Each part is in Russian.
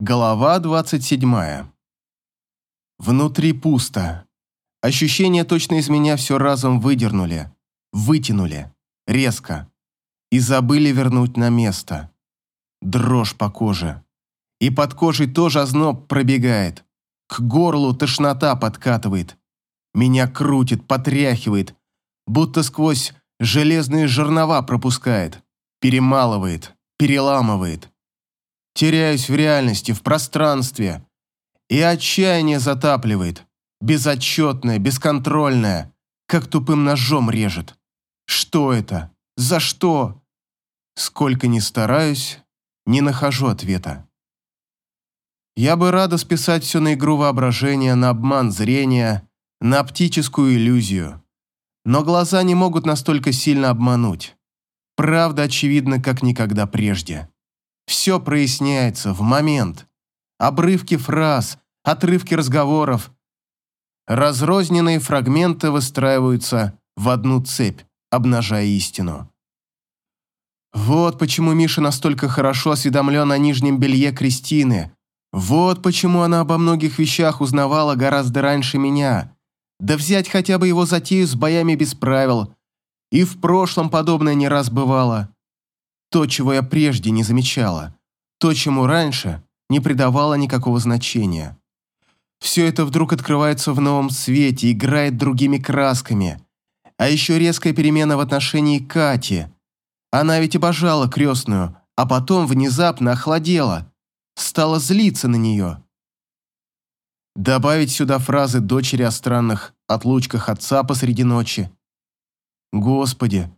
Голова 27. Внутри пусто. Ощущения точно из меня все разом выдернули, вытянули, резко. И забыли вернуть на место. Дрожь по коже. И под кожей тоже озноб пробегает. К горлу тошнота подкатывает. Меня крутит, потряхивает, будто сквозь железные жернова пропускает, перемалывает, переламывает. Теряюсь в реальности, в пространстве. И отчаяние затапливает. Безотчетное, бесконтрольное, как тупым ножом режет. Что это? За что? Сколько ни стараюсь, не нахожу ответа. Я бы рада списать все на игру воображения, на обман зрения, на оптическую иллюзию. Но глаза не могут настолько сильно обмануть. Правда очевидна, как никогда прежде. Все проясняется в момент. Обрывки фраз, отрывки разговоров. Разрозненные фрагменты выстраиваются в одну цепь, обнажая истину. Вот почему Миша настолько хорошо осведомлен о нижнем белье Кристины. Вот почему она обо многих вещах узнавала гораздо раньше меня. Да взять хотя бы его затею с боями без правил. И в прошлом подобное не раз бывало. То, чего я прежде не замечала. То, чему раньше не придавала никакого значения. Все это вдруг открывается в новом свете, играет другими красками. А еще резкая перемена в отношении Кати. Она ведь обожала крестную, а потом внезапно охладела. Стала злиться на нее. Добавить сюда фразы дочери о странных отлучках отца посреди ночи. Господи,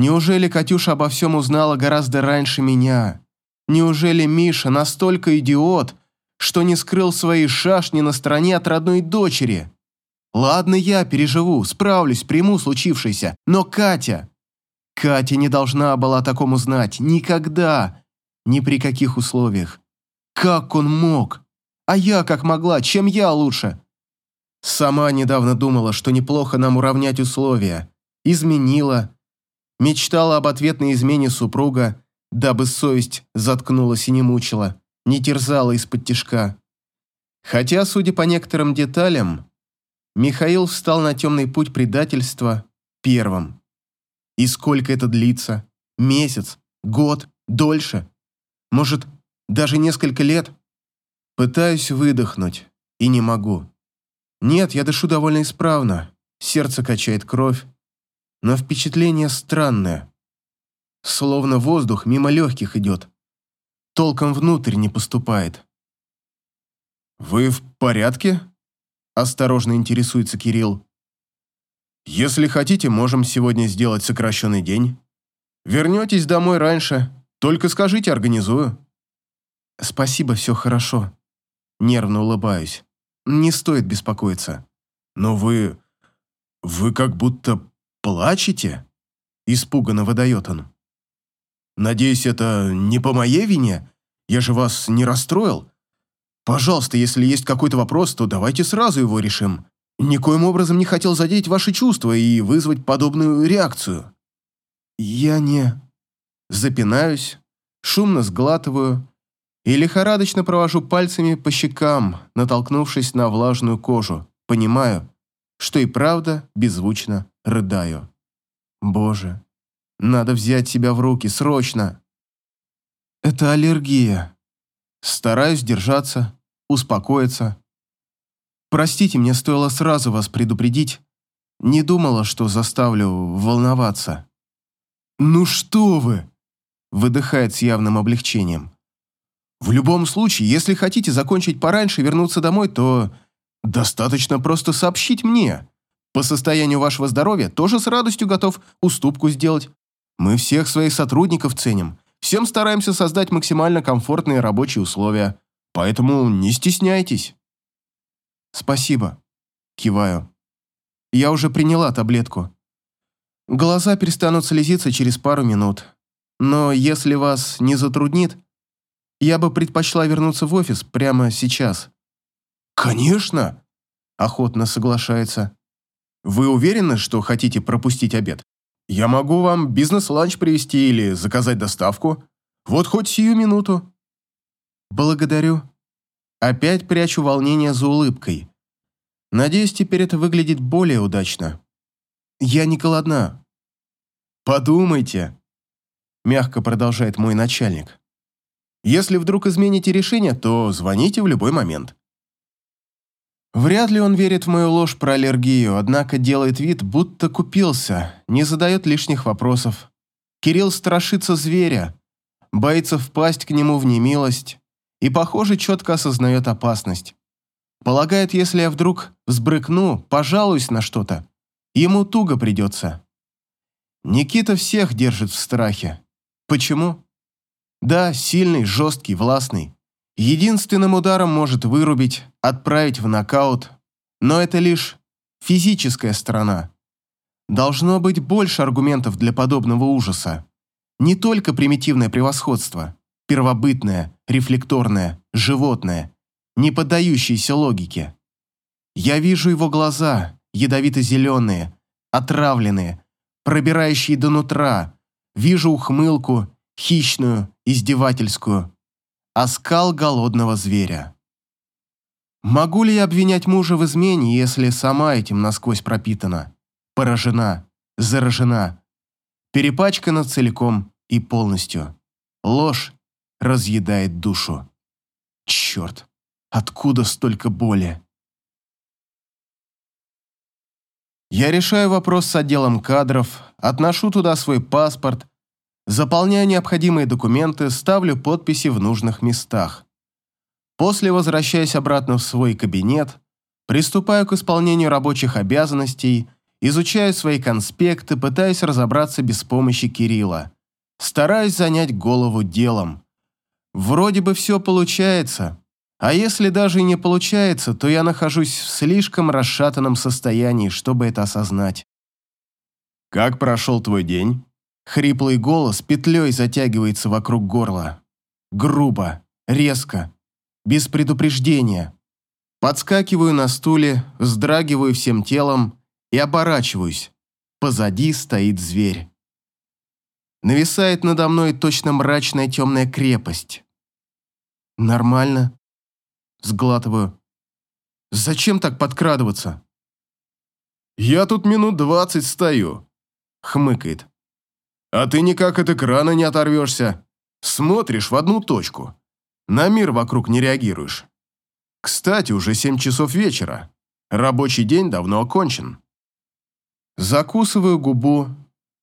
Неужели Катюша обо всем узнала гораздо раньше меня? Неужели Миша настолько идиот, что не скрыл свои шашни на стороне от родной дочери? Ладно, я переживу, справлюсь, приму случившееся, но Катя... Катя не должна была такому знать. Никогда. Ни при каких условиях. Как он мог? А я как могла? Чем я лучше? Сама недавно думала, что неплохо нам уравнять условия. Изменила, Мечтала об ответной измене супруга, дабы совесть заткнулась и не мучила, не терзала из-под тишка. Хотя, судя по некоторым деталям, Михаил встал на темный путь предательства первым. И сколько это длится? Месяц? Год? Дольше? Может, даже несколько лет? Пытаюсь выдохнуть, и не могу. Нет, я дышу довольно исправно, сердце качает кровь, но впечатление странное. Словно воздух мимо легких идет. Толком внутрь не поступает. «Вы в порядке?» – осторожно интересуется Кирилл. «Если хотите, можем сегодня сделать сокращенный день. Вернетесь домой раньше, только скажите, организую». «Спасибо, все хорошо». Нервно улыбаюсь. «Не стоит беспокоиться». «Но вы... вы как будто «Плачете?» – испуганно выдает он. «Надеюсь, это не по моей вине? Я же вас не расстроил? Пожалуйста, если есть какой-то вопрос, то давайте сразу его решим. Никоим образом не хотел задеть ваши чувства и вызвать подобную реакцию». «Я не...» Запинаюсь, шумно сглатываю и лихорадочно провожу пальцами по щекам, натолкнувшись на влажную кожу. Понимаю, что и правда беззвучно рыдаю. Боже, надо взять себя в руки, срочно. Это аллергия. Стараюсь держаться, успокоиться. Простите, мне стоило сразу вас предупредить. Не думала, что заставлю волноваться. «Ну что вы!» – выдыхает с явным облегчением. «В любом случае, если хотите закончить пораньше и вернуться домой, то достаточно просто сообщить мне. По состоянию вашего здоровья тоже с радостью готов уступку сделать. Мы всех своих сотрудников ценим. Всем стараемся создать максимально комфортные рабочие условия. Поэтому не стесняйтесь. Спасибо. Киваю. Я уже приняла таблетку. Глаза перестанут слезиться через пару минут. Но если вас не затруднит, я бы предпочла вернуться в офис прямо сейчас. Конечно, охотно соглашается. Вы уверены, что хотите пропустить обед? Я могу вам бизнес-ланч привезти или заказать доставку. Вот хоть сию минуту». Благодарю. Опять прячу волнение за улыбкой. Надеюсь, теперь это выглядит более удачно. Я не голодна. Подумайте, мягко продолжает мой начальник. Если вдруг измените решение, то звоните в любой момент. Вряд ли он верит в мою ложь про аллергию, однако делает вид, будто купился, не задает лишних вопросов. Кирилл страшится зверя, боится впасть к нему в немилость и, похоже, четко осознает опасность. Полагает, если я вдруг взбрыкну, пожалуюсь на что-то, ему туго придется. Никита всех держит в страхе. Почему? Да, сильный, жесткий, властный. Единственным ударом может вырубить, отправить в нокаут, но это лишь физическая сторона. Должно быть больше аргументов для подобного ужаса. Не только примитивное превосходство, первобытное, рефлекторное, животное, не поддающееся логике. Я вижу его глаза, ядовито-зеленые, отравленные, пробирающие до нутра, вижу ухмылку, хищную, издевательскую, оскал голодного зверя. Могу ли я обвинять мужа в измене, если сама этим насквозь пропитана, поражена, заражена, перепачкана целиком и полностью? Ложь разъедает душу. Черт, откуда столько боли? Я решаю вопрос с отделом кадров, отношу туда свой паспорт, заполняю необходимые документы, ставлю подписи в нужных местах. После возвращаюсь обратно в свой кабинет, приступаю к исполнению рабочих обязанностей, изучаю свои конспекты, пытаясь разобраться без помощи Кирилла. Стараюсь занять голову делом. Вроде бы все получается, а если даже и не получается, то я нахожусь в слишком расшатанном состоянии, чтобы это осознать. «Как прошел твой день?» Хриплый голос петлей затягивается вокруг горла. Грубо, резко, без предупреждения. Подскакиваю на стуле, вздрагиваю всем телом и оборачиваюсь. Позади стоит зверь. Нависает надо мной точно мрачная темная крепость. Нормально. Сглатываю. Зачем так подкрадываться? Я тут минут двадцать стою. Хмыкает. А ты никак от экрана не оторвешься. Смотришь в одну точку. На мир вокруг не реагируешь. Кстати, уже семь часов вечера. Рабочий день давно окончен. Закусываю губу,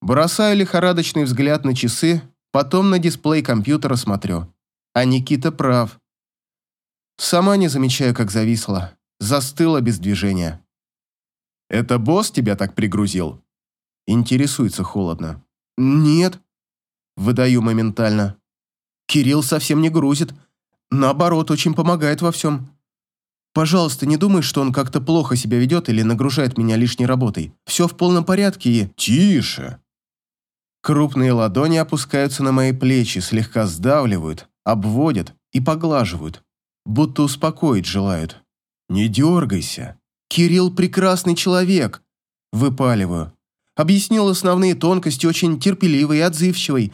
бросаю лихорадочный взгляд на часы, потом на дисплей компьютера смотрю. А Никита прав. Сама не замечаю, как зависла. Застыла без движения. «Это босс тебя так пригрузил?» Интересуется холодно. «Нет». Выдаю моментально. «Кирилл совсем не грузит. Наоборот, очень помогает во всем. Пожалуйста, не думай, что он как-то плохо себя ведет или нагружает меня лишней работой. Все в полном порядке и...» «Тише!» Крупные ладони опускаются на мои плечи, слегка сдавливают, обводят и поглаживают, будто успокоить желают. «Не дергайся. Кирилл прекрасный человек!» Выпаливаю. Объяснил основные тонкости, очень терпеливый и отзывчивый.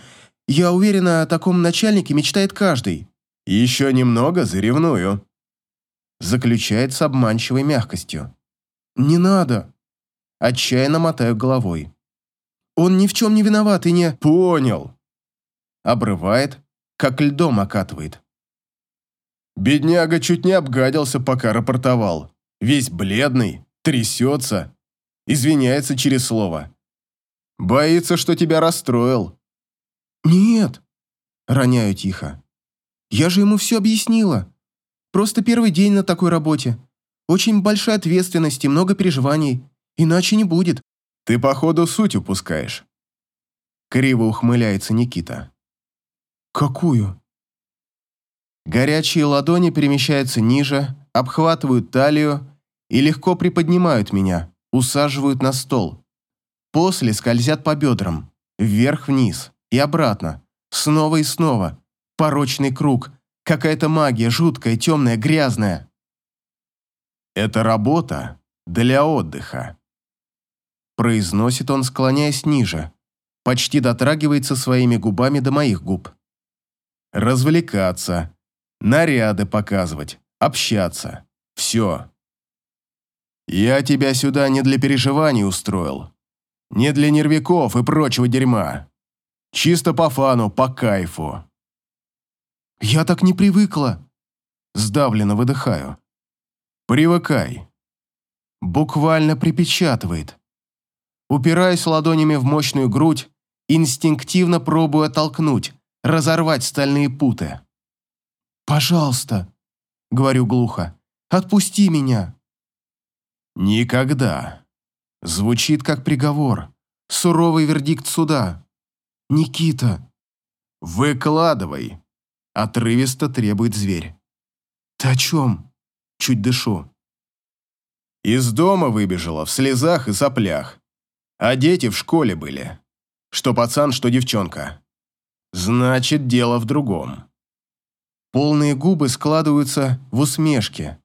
Я уверена, о таком начальнике мечтает каждый. «Еще немного заревную», – заключает с обманчивой мягкостью. «Не надо». Отчаянно мотаю головой. «Он ни в чем не виноват и не...» «Понял». Обрывает, как льдом окатывает. Бедняга чуть не обгадился, пока рапортовал. Весь бледный, трясется, извиняется через слово. Боится, что тебя расстроил». «Нет», — роняю тихо. «Я же ему все объяснила. Просто первый день на такой работе. Очень большая ответственность и много переживаний. Иначе не будет». «Ты, походу, суть упускаешь». Криво ухмыляется Никита. «Какую?» Горячие ладони перемещаются ниже, обхватывают талию и легко приподнимают меня, усаживают на стол. После скользят по бедрам, вверх-вниз и обратно, снова и снова. Порочный круг, какая-то магия, жуткая, темная, грязная. «Это работа для отдыха», – произносит он, склоняясь ниже, почти дотрагивается своими губами до моих губ. «Развлекаться, наряды показывать, общаться. Все. Я тебя сюда не для переживаний устроил. Не для нервяков и прочего дерьма. Чисто по фану, по кайфу. Я так не привыкла. Сдавленно выдыхаю. Привыкай. Буквально припечатывает. Упираюсь ладонями в мощную грудь, инстинктивно пробую оттолкнуть, разорвать стальные путы. «Пожалуйста», — говорю глухо, — «отпусти меня». «Никогда». Звучит как приговор, суровый вердикт суда. «Никита». «Выкладывай», — отрывисто требует зверь. «Ты о чем?» Чуть дышу. Из дома выбежала в слезах и соплях. А дети в школе были. Что пацан, что девчонка. Значит, дело в другом. Полные губы складываются в усмешке.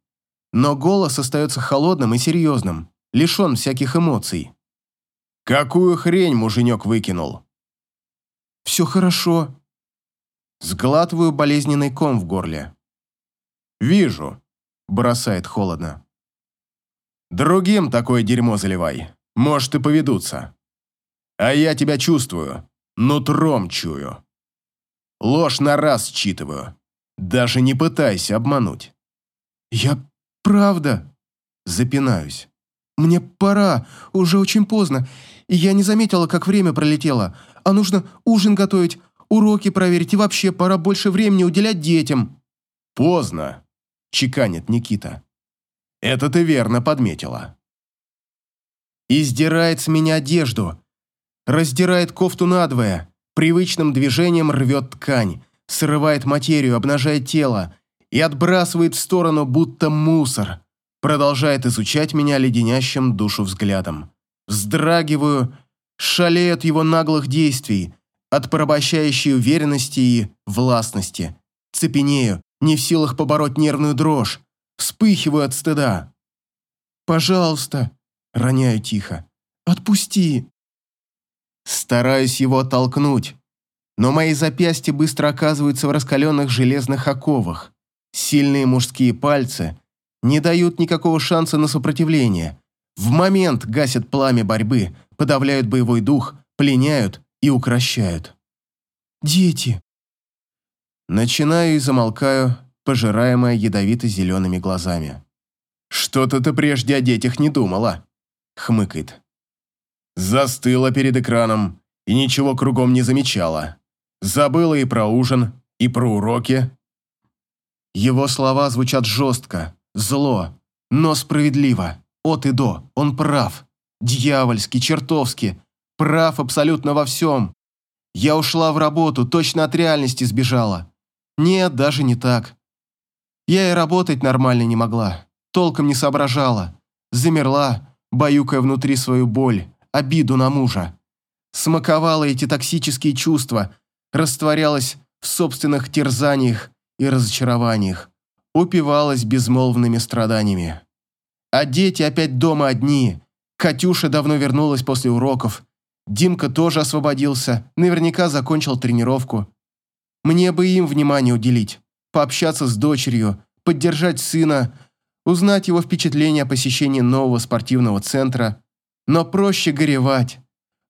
Но голос остается холодным и серьезным, лишен всяких эмоций. «Какую хрень муженек выкинул?» «Все хорошо». Сглатываю болезненный ком в горле. «Вижу», — бросает холодно. «Другим такое дерьмо заливай. Может, и поведутся. А я тебя чувствую, нутром чую. Ложь на раз считываю. Даже не пытайся обмануть. Я правда запинаюсь. Мне пора, уже очень поздно, и я не заметила, как время пролетело. А нужно ужин готовить, уроки проверить и вообще пора больше времени уделять детям. Поздно, чеканит Никита. Это ты верно подметила. Издирает с меня одежду, раздирает кофту надвое, привычным движением рвет ткань, срывает материю, обнажает тело и отбрасывает в сторону, будто мусор. Продолжает изучать меня леденящим душу взглядом. Вздрагиваю, шалею от его наглых действий, от порабощающей уверенности и властности. Цепенею, не в силах побороть нервную дрожь. Вспыхиваю от стыда. «Пожалуйста», — роняю тихо, — «отпусти». Стараюсь его оттолкнуть, но мои запястья быстро оказываются в раскаленных железных оковах. Сильные мужские пальцы не дают никакого шанса на сопротивление. В момент гасят пламя борьбы, подавляют боевой дух, пленяют и укращают. «Дети!» Начинаю и замолкаю, пожираемая ядовито-зелеными глазами. «Что-то ты прежде о детях не думала», — хмыкает. Застыла перед экраном и ничего кругом не замечала. Забыла и про ужин, и про уроки. Его слова звучат жестко, зло, но справедливо. От и до, он прав. Дьявольски, чертовски. Прав абсолютно во всем. Я ушла в работу, точно от реальности сбежала. Нет, даже не так. Я и работать нормально не могла. Толком не соображала. Замерла, баюкая внутри свою боль, обиду на мужа. Смаковала эти токсические чувства, растворялась в собственных терзаниях и разочарованиях, упивалась безмолвными страданиями. А дети опять дома одни. Катюша давно вернулась после уроков. Димка тоже освободился, наверняка закончил тренировку. Мне бы им внимание уделить, пообщаться с дочерью, поддержать сына, узнать его впечатления о посещении нового спортивного центра. Но проще горевать.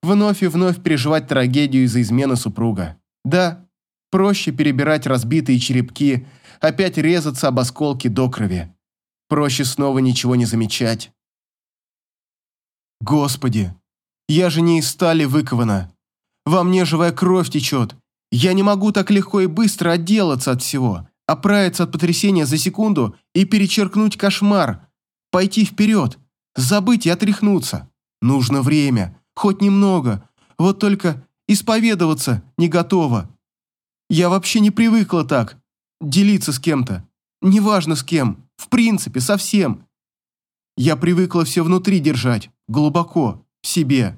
Вновь и вновь переживать трагедию из-за измены супруга. Да, проще перебирать разбитые черепки, опять резаться об осколки до крови. Проще снова ничего не замечать. Господи, я же не из стали выкована. Во мне живая кровь течет. Я не могу так легко и быстро отделаться от всего, оправиться от потрясения за секунду и перечеркнуть кошмар, пойти вперед, забыть и отряхнуться. Нужно время, хоть немного, вот только Исповедоваться не готова. Я вообще не привыкла так. Делиться с кем-то. Неважно с кем. В принципе, совсем. Я привыкла все внутри держать. Глубоко. В себе.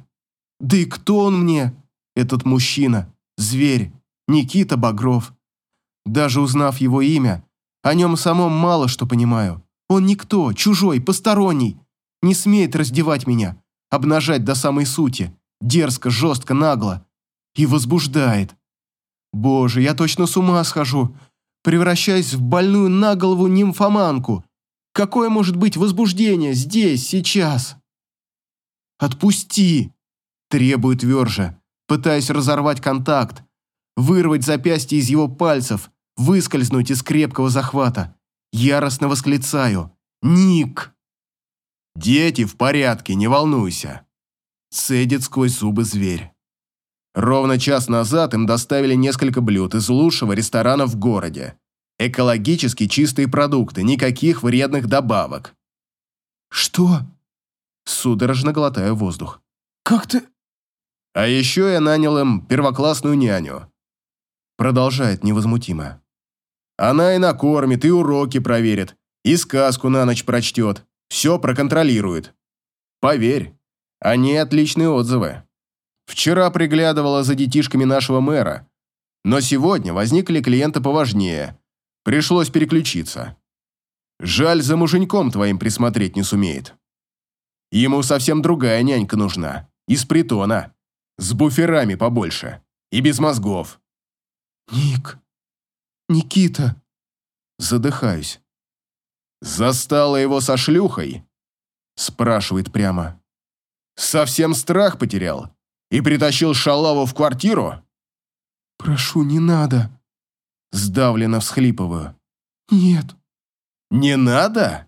Да и кто он мне? Этот мужчина. Зверь. Никита Багров. Даже узнав его имя, о нем самом мало что понимаю. Он никто, чужой, посторонний. Не смеет раздевать меня, обнажать до самой сути. Дерзко, жестко, нагло и возбуждает. Боже, я точно с ума схожу. превращаясь в больную на голову нимфоманку. Какое может быть возбуждение здесь, сейчас? «Отпусти!» – требует тверже, пытаясь разорвать контакт, вырвать запястье из его пальцев, выскользнуть из крепкого захвата. Яростно восклицаю. «Ник!» «Дети в порядке, не волнуйся!» Цедит сквозь зубы зверь. Ровно час назад им доставили несколько блюд из лучшего ресторана в городе. Экологически чистые продукты, никаких вредных добавок. «Что?» Судорожно глотаю воздух. «Как ты...» «А еще я нанял им первоклассную няню». Продолжает невозмутимо. «Она и накормит, и уроки проверит, и сказку на ночь прочтет, все проконтролирует. Поверь, они отличные отзывы. Вчера приглядывала за детишками нашего мэра, но сегодня возникли клиенты поважнее. Пришлось переключиться. Жаль, за муженьком твоим присмотреть не сумеет. Ему совсем другая нянька нужна, из притона, с буферами побольше и без мозгов. «Ник, Никита...» Задыхаюсь. «Застала его со шлюхой?» Спрашивает прямо. «Совсем страх потерял и притащил шалаву в квартиру?» «Прошу, не надо!» Сдавленно всхлипываю. «Нет». «Не надо?»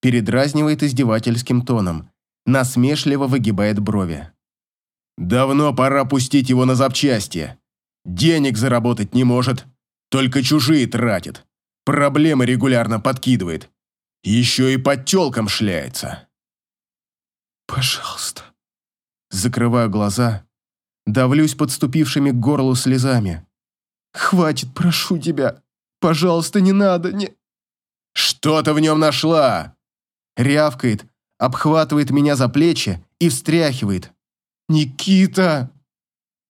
Передразнивает издевательским тоном. Насмешливо выгибает брови. «Давно пора пустить его на запчасти. Денег заработать не может, только чужие тратит. Проблемы регулярно подкидывает. Еще и под телком шляется». «Пожалуйста». Закрываю глаза, давлюсь подступившими к горлу слезами. «Хватит, прошу тебя. Пожалуйста, не надо, не...» «Что ты в нем нашла?» Рявкает, обхватывает меня за плечи и встряхивает. «Никита!»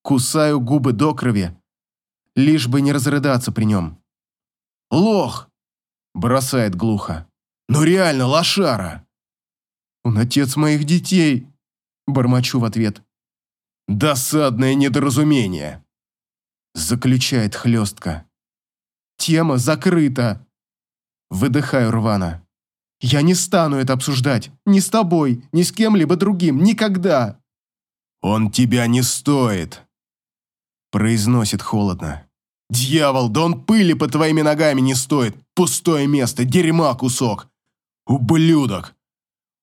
Кусаю губы до крови, лишь бы не разрыдаться при нем. «Лох!» Бросает глухо. «Ну реально, лошара!» «Он отец моих детей!» Бормочу в ответ. «Досадное недоразумение!» Заключает хлестко. «Тема закрыта!» Выдыхаю рвано. «Я не стану это обсуждать. Ни с тобой, ни с кем-либо другим. Никогда!» «Он тебя не стоит!» Произносит холодно. «Дьявол, да он пыли под твоими ногами не стоит! Пустое место, дерьма кусок! Ублюдок!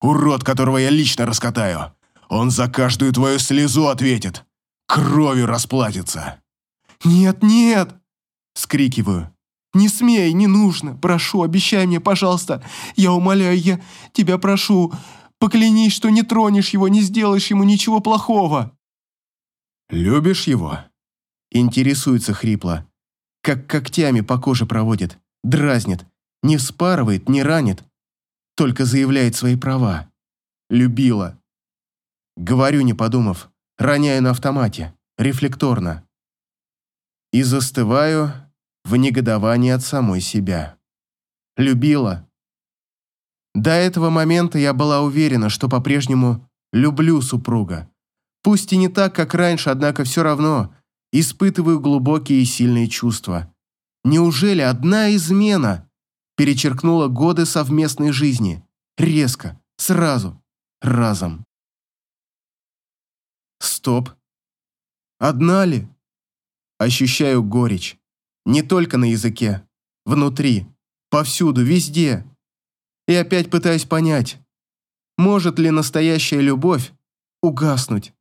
Урод, которого я лично раскатаю! Он за каждую твою слезу ответит! Кровью расплатится!» «Нет, нет!» – скрикиваю. «Не смей, не нужно! Прошу, обещай мне, пожалуйста! Я умоляю, я тебя прошу! Поклянись, что не тронешь его, не сделаешь ему ничего плохого!» «Любишь его?» – интересуется хрипло. Как когтями по коже проводит, дразнит, не вспарывает, не ранит, только заявляет свои права. Любила. Говорю, не подумав, роняю на автомате, рефлекторно и застываю в негодовании от самой себя. Любила. До этого момента я была уверена, что по-прежнему люблю супруга. Пусть и не так, как раньше, однако все равно испытываю глубокие и сильные чувства. Неужели одна измена перечеркнула годы совместной жизни? Резко, сразу, разом. Стоп. Одна ли? Ощущаю горечь. Не только на языке. Внутри. Повсюду, везде. И опять пытаюсь понять, может ли настоящая любовь угаснуть.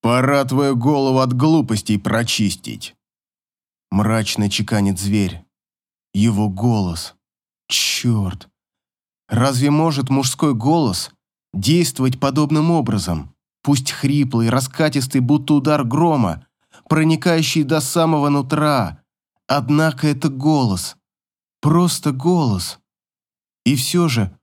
«Пора твою голову от глупостей прочистить», – мрачно чеканит зверь. Его голос. Черт. Разве может мужской голос действовать подобным образом? Пусть хриплый, раскатистый, будто удар грома, проникающий до самого нутра. Однако это голос. Просто голос. И все же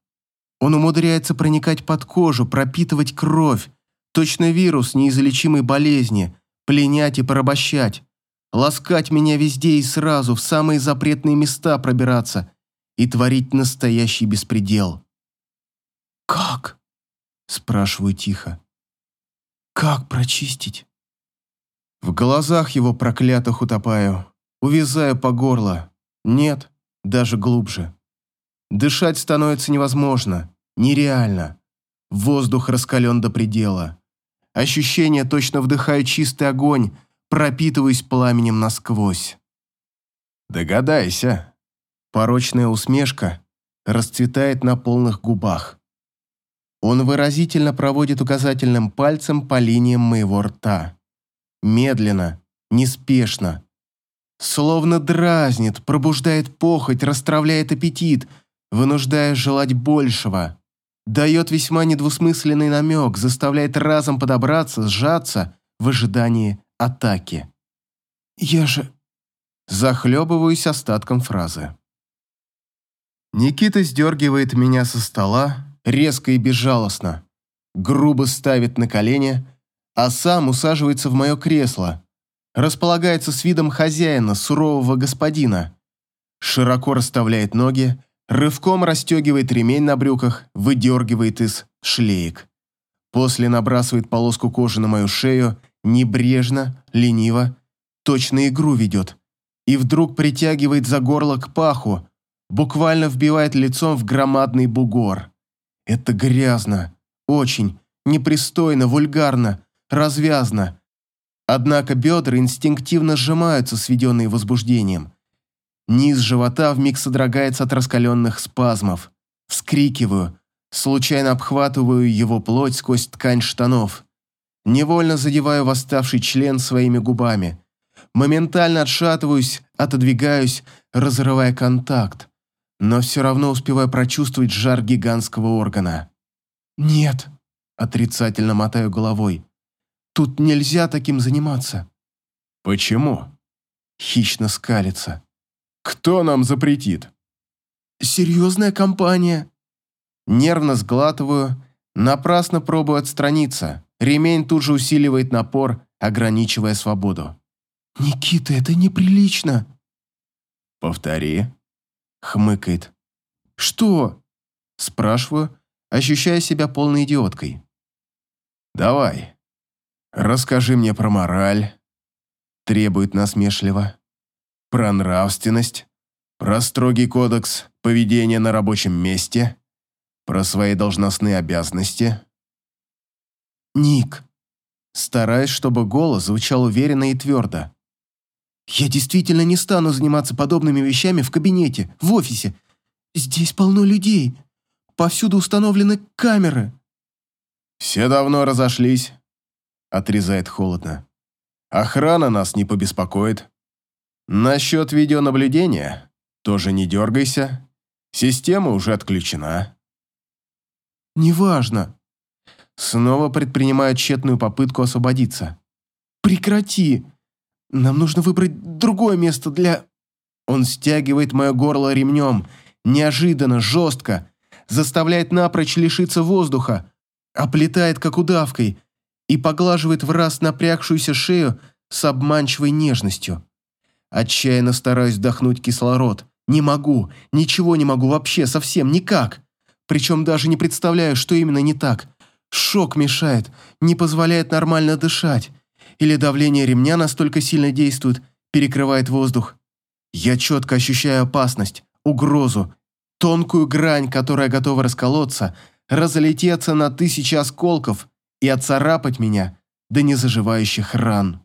он умудряется проникать под кожу, пропитывать кровь, точно вирус неизлечимой болезни, пленять и порабощать, ласкать меня везде и сразу, в самые запретные места пробираться и творить настоящий беспредел. «Как?» – спрашиваю тихо. «Как прочистить?» В глазах его проклятых утопаю. увязаю по горло. Нет, даже глубже. Дышать становится невозможно, нереально. Воздух раскален до предела. Ощущение точно вдыхаю чистый огонь, пропитываюсь пламенем насквозь. Догадайся. Порочная усмешка расцветает на полных губах. Он выразительно проводит указательным пальцем по линиям моего рта. Медленно, неспешно. Словно дразнит, пробуждает похоть, расстравляет аппетит, вынуждая желать большего. Дает весьма недвусмысленный намек, заставляет разом подобраться, сжаться в ожидании атаки. «Я же...» Захлебываюсь остатком фразы. Никита сдергивает меня со стола, резко и безжалостно, грубо ставит на колени, а сам усаживается в мое кресло, располагается с видом хозяина, сурового господина, широко расставляет ноги, рывком расстегивает ремень на брюках, выдергивает из шлеек. После набрасывает полоску кожи на мою шею, небрежно, лениво, точно игру ведет, и вдруг притягивает за горло к паху, буквально вбивает лицом в громадный бугор. Это грязно, очень, непристойно, вульгарно, развязно. Однако бедра инстинктивно сжимаются, сведенные возбуждением. Низ живота вмиг содрогается от раскаленных спазмов. Вскрикиваю, случайно обхватываю его плоть сквозь ткань штанов. Невольно задеваю восставший член своими губами. Моментально отшатываюсь, отодвигаюсь, разрывая контакт но все равно успеваю прочувствовать жар гигантского органа. «Нет», – отрицательно мотаю головой, – «тут нельзя таким заниматься». «Почему?» – хищно скалится. «Кто нам запретит?» «Серьезная компания». Нервно сглатываю, напрасно пробую отстраниться. Ремень тут же усиливает напор, ограничивая свободу. «Никита, это неприлично!» «Повтори», хмыкает. «Что?» – спрашиваю, ощущая себя полной идиоткой. «Давай, расскажи мне про мораль», – требует насмешливо, «про нравственность, про строгий кодекс поведения на рабочем месте, про свои должностные обязанности». «Ник», стараясь, чтобы голос звучал уверенно и твердо. Я действительно не стану заниматься подобными вещами в кабинете, в офисе. Здесь полно людей. Повсюду установлены камеры. Все давно разошлись, отрезает холодно. Охрана нас не побеспокоит. Насчет видеонаблюдения тоже не дергайся. Система уже отключена. Неважно. Снова предпринимаю тщетную попытку освободиться. Прекрати. Нам нужно выбрать другое место для...» Он стягивает мое горло ремнем, неожиданно, жестко, заставляет напрочь лишиться воздуха, оплетает как удавкой и поглаживает в раз напрягшуюся шею с обманчивой нежностью. Отчаянно стараюсь вдохнуть кислород. Не могу, ничего не могу вообще, совсем никак. Причем даже не представляю, что именно не так. Шок мешает, не позволяет нормально дышать. Или давление ремня настолько сильно действует, перекрывает воздух. Я четко ощущаю опасность, угрозу, тонкую грань, которая готова расколоться, разлететься на тысячи осколков и отцарапать меня до незаживающих ран.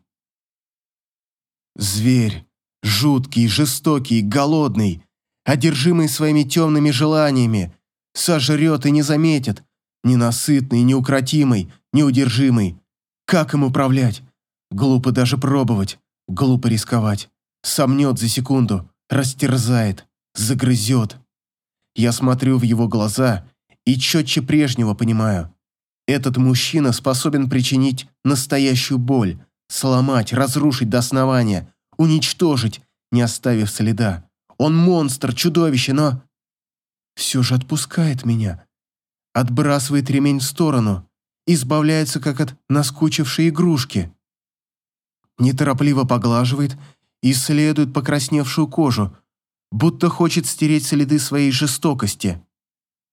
Зверь, жуткий, жестокий, голодный, одержимый своими темными желаниями, сожрет и не заметит, ненасытный, неукротимый, неудержимый. Как им управлять? Глупо даже пробовать, глупо рисковать. Сомнет за секунду, растерзает, загрызет. Я смотрю в его глаза и четче прежнего понимаю. Этот мужчина способен причинить настоящую боль, сломать, разрушить до основания, уничтожить, не оставив следа. Он монстр, чудовище, но... Все же отпускает меня. Отбрасывает ремень в сторону, избавляется как от наскучившей игрушки неторопливо поглаживает и исследует покрасневшую кожу, будто хочет стереть следы своей жестокости.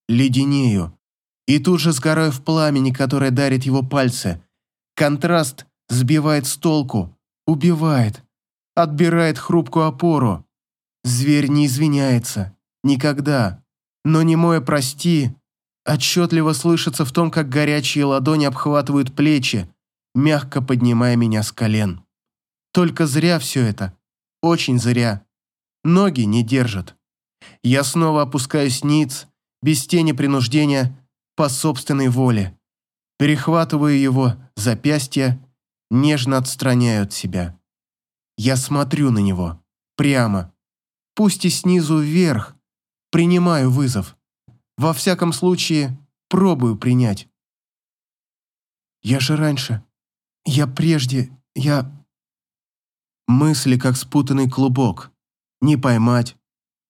Леденею. И тут же сгораю в пламени, которое дарит его пальцы. Контраст сбивает с толку, убивает. отбирает хрупкую опору. Зверь не извиняется. Никогда. Но не мое «прости» отчетливо слышится в том, как горячие ладони обхватывают плечи, мягко поднимая меня с колен. Только зря все это. Очень зря. Ноги не держат. Я снова опускаюсь ниц, без тени принуждения, по собственной воле. Перехватываю его запястье, нежно отстраняю от себя. Я смотрю на него. Прямо. Пусть и снизу вверх. Принимаю вызов. Во всяком случае, пробую принять. Я же раньше... Я прежде... Я... Мысли, как спутанный клубок. Не поймать.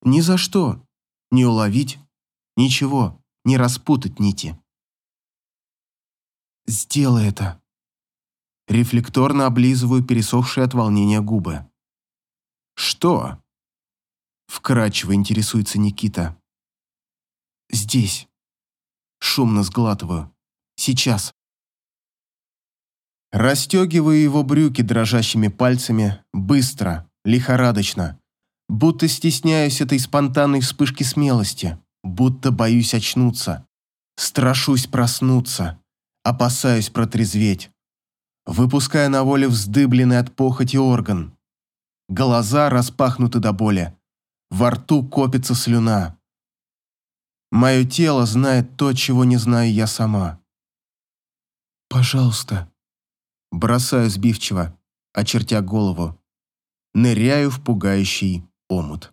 Ни за что. Не уловить. Ничего. Не распутать нити. Сделай это. Рефлекторно облизываю пересохшие от волнения губы. Что? Вкрадчиво интересуется Никита. Здесь. Шумно сглатываю. Сейчас. Растегиваю его брюки дрожащими пальцами, быстро, лихорадочно. Будто стесняюсь этой спонтанной вспышки смелости, будто боюсь очнуться. Страшусь проснуться, опасаюсь протрезветь. Выпуская на воле вздыбленный от похоти орган. Глаза распахнуты до боли. Во рту копится слюна. Мое тело знает то, чего не знаю я сама. «Пожалуйста», Бросаю сбивчиво, очертя голову. Ныряю в пугающий омут.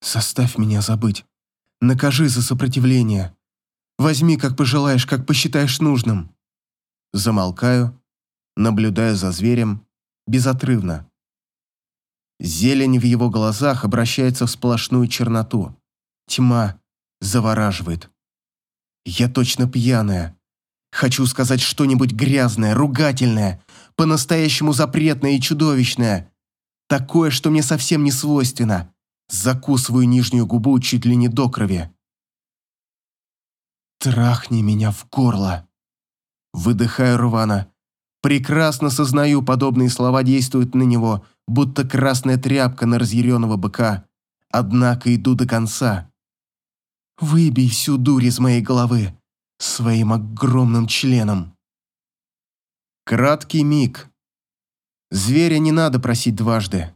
«Составь меня забыть. Накажи за сопротивление. Возьми, как пожелаешь, как посчитаешь нужным». Замолкаю, наблюдая за зверем, безотрывно. Зелень в его глазах обращается в сплошную черноту. Тьма завораживает. Я точно пьяная. Хочу сказать что-нибудь грязное, ругательное, по-настоящему запретное и чудовищное. Такое, что мне совсем не свойственно. Закусываю нижнюю губу чуть ли не до крови. «Трахни меня в горло!» Выдыхаю рвано. Прекрасно сознаю, подобные слова действуют на него, будто красная тряпка на разъяренного быка. Однако иду до конца. «Выбей всю дурь из моей головы своим огромным членом. Краткий миг. Зверя не надо просить дважды.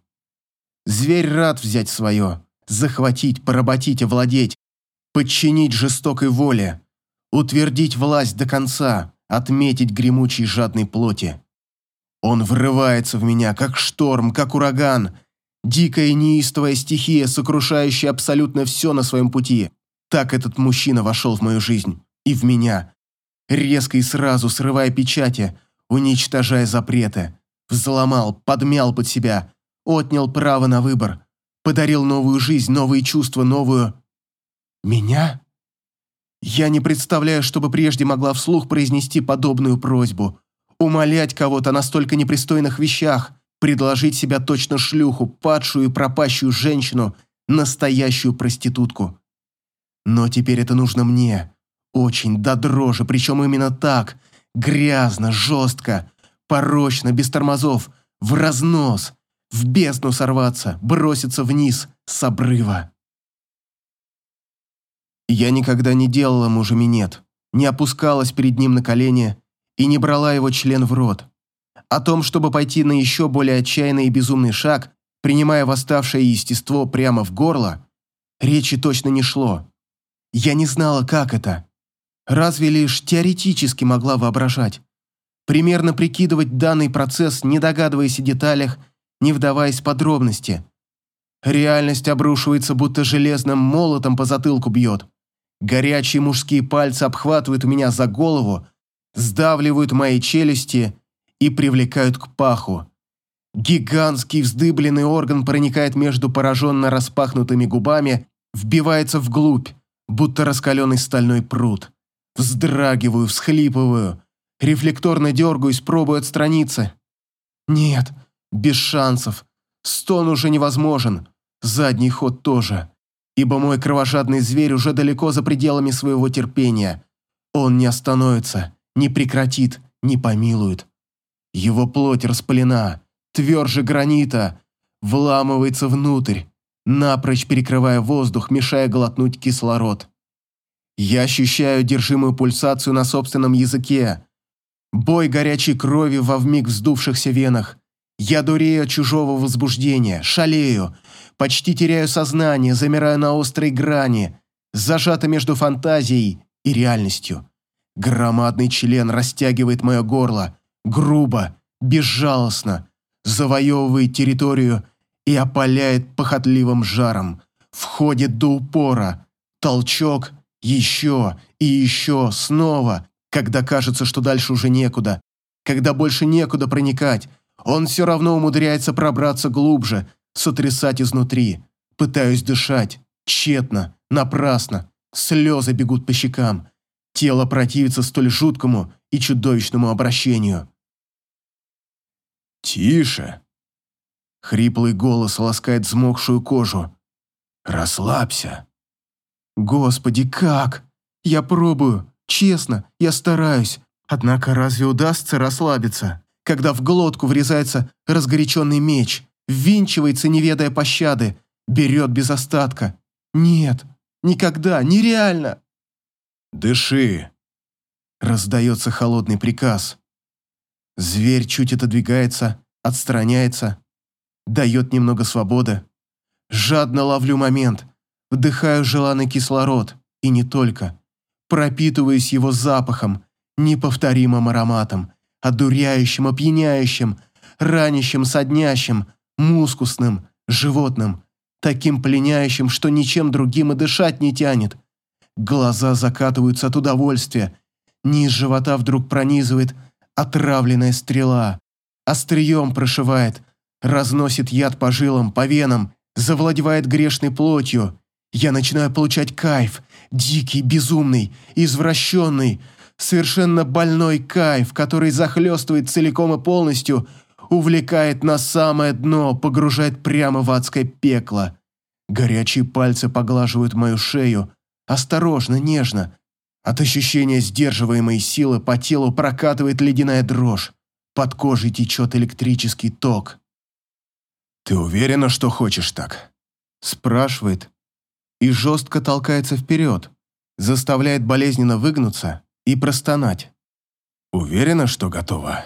Зверь рад взять свое, захватить, поработить, овладеть, подчинить жестокой воле, утвердить власть до конца, отметить гремучей жадной плоти. Он врывается в меня, как шторм, как ураган, дикая неистовая стихия, сокрушающая абсолютно все на своем пути. Так этот мужчина вошел в мою жизнь и в меня. Резко и сразу срывая печати, уничтожая запреты. Взломал, подмял под себя, отнял право на выбор. Подарил новую жизнь, новые чувства, новую... Меня? Я не представляю, чтобы прежде могла вслух произнести подобную просьбу. Умолять кого-то о настолько непристойных вещах, предложить себя точно шлюху, падшую и пропащую женщину, настоящую проститутку. Но теперь это нужно мне, очень до дрожи, причем именно так. Грязно, жестко, порочно, без тормозов, в разнос, в бездну сорваться, броситься вниз с обрыва. Я никогда не делала мужу минет, не опускалась перед ним на колени и не брала его член в рот. О том, чтобы пойти на еще более отчаянный и безумный шаг, принимая восставшее естество прямо в горло, речи точно не шло. Я не знала, как это разве лишь теоретически могла воображать. Примерно прикидывать данный процесс, не догадываясь о деталях, не вдаваясь в подробности. Реальность обрушивается, будто железным молотом по затылку бьет. Горячие мужские пальцы обхватывают меня за голову, сдавливают мои челюсти и привлекают к паху. Гигантский вздыбленный орган проникает между пораженно распахнутыми губами, вбивается вглубь, будто раскаленный стальной пруд. Вздрагиваю, всхлипываю. Рефлекторно дергаюсь, пробую отстраниться. Нет, без шансов. Стон уже невозможен. Задний ход тоже. Ибо мой кровожадный зверь уже далеко за пределами своего терпения. Он не остановится, не прекратит, не помилует. Его плоть распылена, тверже гранита, вламывается внутрь, напрочь перекрывая воздух, мешая глотнуть кислород. Я ощущаю держимую пульсацию на собственном языке, бой горячей крови во вмиг вздувшихся венах. Я дурею от чужого возбуждения, шалею, почти теряю сознание, замираю на острой грани, зажата между фантазией и реальностью. Громадный член растягивает мое горло, грубо, безжалостно, завоевывает территорию и опаляет похотливым жаром. Входит до упора. Толчок, еще и еще, снова, когда кажется, что дальше уже некуда, когда больше некуда проникать, он все равно умудряется пробраться глубже, сотрясать изнутри. Пытаюсь дышать. Тщетно, напрасно. Слезы бегут по щекам. Тело противится столь жуткому и чудовищному обращению. «Тише!» Хриплый голос ласкает взмокшую кожу. «Расслабься!» «Господи, как? Я пробую, честно, я стараюсь. Однако разве удастся расслабиться, когда в глотку врезается разгоряченный меч, ввинчивается, не ведая пощады, берет без остатка? Нет, никогда, нереально!» «Дыши!» Раздается холодный приказ. Зверь чуть отодвигается, отстраняется, дает немного свободы. Жадно ловлю момент, вдыхаю желанный кислород, и не только. Пропитываюсь его запахом, неповторимым ароматом, одуряющим, опьяняющим, ранящим, соднящим, мускусным, животным, таким пленяющим, что ничем другим и дышать не тянет. Глаза закатываются от удовольствия, низ живота вдруг пронизывает отравленная стрела, острием прошивает, разносит яд по жилам, по венам, завладевает грешной плотью. Я начинаю получать кайф, дикий, безумный, извращенный, совершенно больной кайф, который захлестывает целиком и полностью, увлекает на самое дно, погружает прямо в адское пекло. Горячие пальцы поглаживают мою шею, осторожно, нежно. От ощущения сдерживаемой силы по телу прокатывает ледяная дрожь. Под кожей течет электрический ток. «Ты уверена, что хочешь так?» Спрашивает и жестко толкается вперед, заставляет болезненно выгнуться и простонать. «Уверена, что готова?»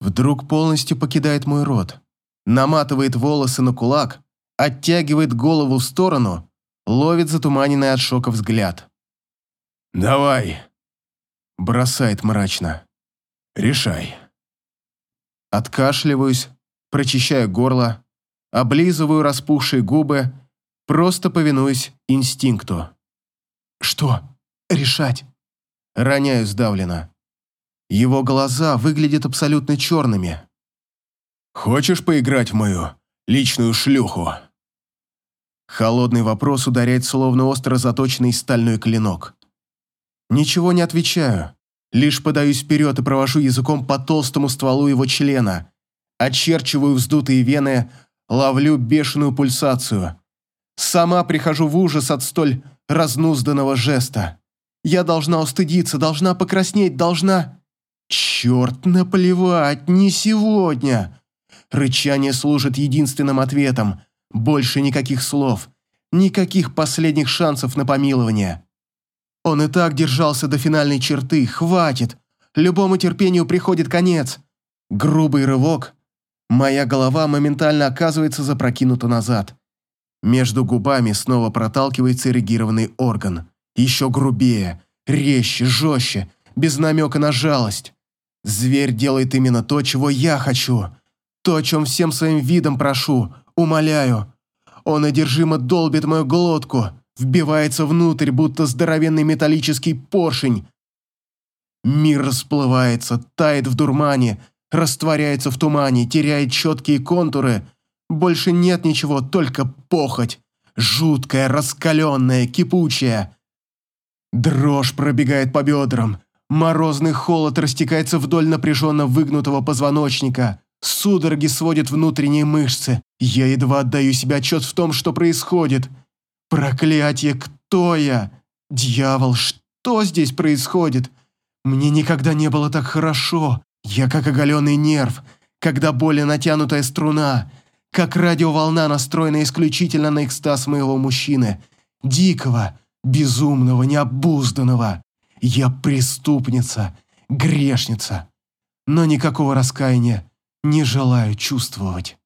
Вдруг полностью покидает мой рот, наматывает волосы на кулак, оттягивает голову в сторону, ловит затуманенный от шока взгляд. «Давай!» Бросает мрачно. «Решай!» Откашливаюсь, прочищаю горло, облизываю распухшие губы, просто повинуюсь инстинкту. «Что? Решать?» Роняю сдавленно. Его глаза выглядят абсолютно черными. «Хочешь поиграть в мою личную шлюху?» Холодный вопрос ударяет словно остро заточенный стальной клинок. Ничего не отвечаю, лишь подаюсь вперед и провожу языком по толстому стволу его члена, очерчиваю вздутые вены, ловлю бешеную пульсацию. Сама прихожу в ужас от столь разнузданного жеста. Я должна устыдиться, должна покраснеть, должна... Черт, наплевать, не сегодня. Рычание служит единственным ответом. Больше никаких слов, никаких последних шансов на помилование. Он и так держался до финальной черты, хватит. Любому терпению приходит конец. Грубый рывок, Моя голова моментально оказывается запрокинута назад. Между губами снова проталкивается эрегированный орган. Еще грубее, резче, жестче, без намека на жалость. Зверь делает именно то, чего я хочу. То, о чем всем своим видом прошу, умоляю. Он одержимо долбит мою глотку, вбивается внутрь, будто здоровенный металлический поршень. Мир расплывается, тает в дурмане, растворяется в тумане, теряет четкие контуры. Больше нет ничего, только похоть. Жуткая, раскаленная, кипучая. Дрожь пробегает по бедрам. Морозный холод растекается вдоль напряженно выгнутого позвоночника. Судороги сводят внутренние мышцы. Я едва отдаю себе отчет в том, что происходит. Проклятие, кто я? Дьявол, что здесь происходит? Мне никогда не было так хорошо. Я как оголенный нерв, когда более натянутая струна, как радиоволна, настроена исключительно на экстаз моего мужчины, дикого, безумного, необузданного. Я преступница, грешница, но никакого раскаяния не желаю чувствовать.